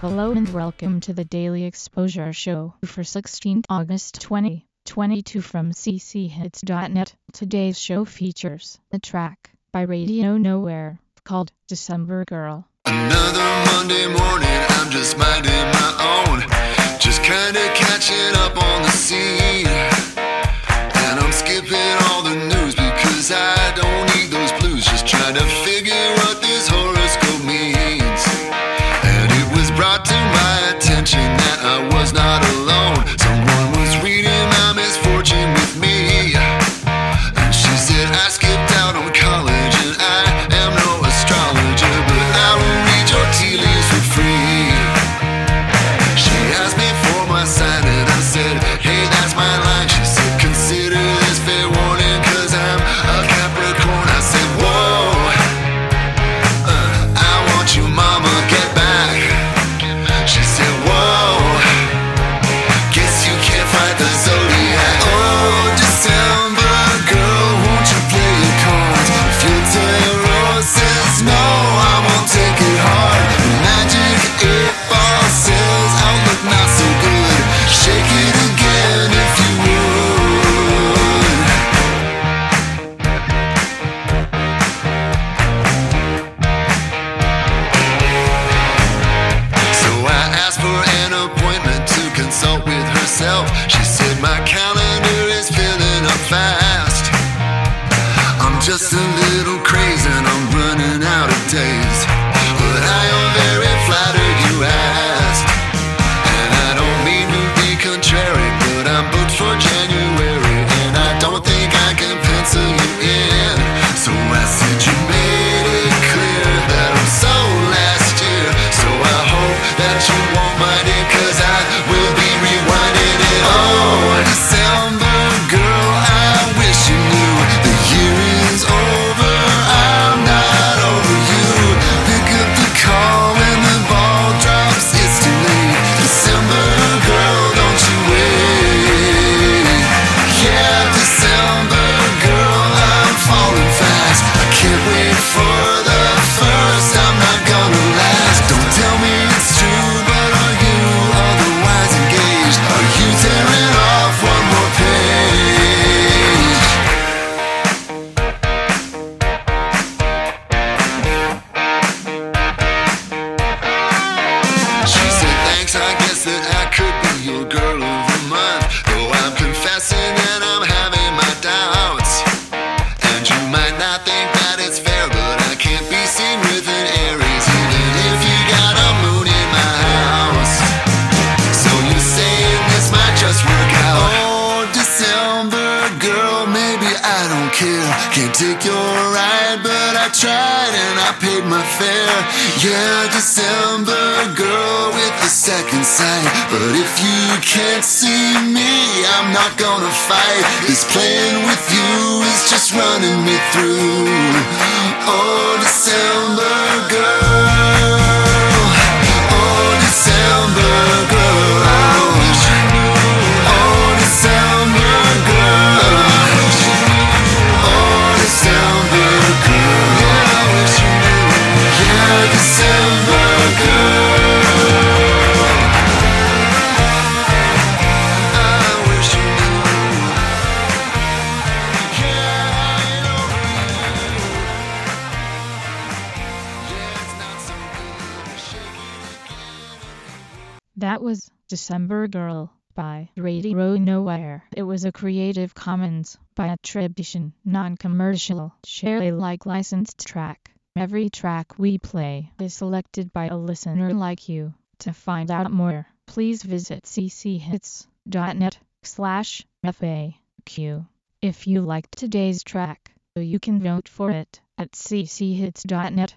Hello and welcome to the Daily Exposure Show for 16th August 2022 from cchits.net. Today's show features a track by Radio Nowhere called December Girl. Another Monday morning, I'm just minding my own. Just kinda catching up on the scene. And I'm skipping all the news because I don't need those blues. Just trying to herself. She Can't take your ride, but I tried and I paid my fare. Yeah, December girl with the second sight. But if you can't see me, I'm not gonna fight. This playing with you is just running me through. Oh, December That was December Girl by Radio Nowhere. It was a Creative Commons by attribution, non-commercial, share Alike licensed track. Every track we play is selected by a listener like you. To find out more, please visit cchits.net slash FAQ. If you liked today's track, you can vote for it at cchits.net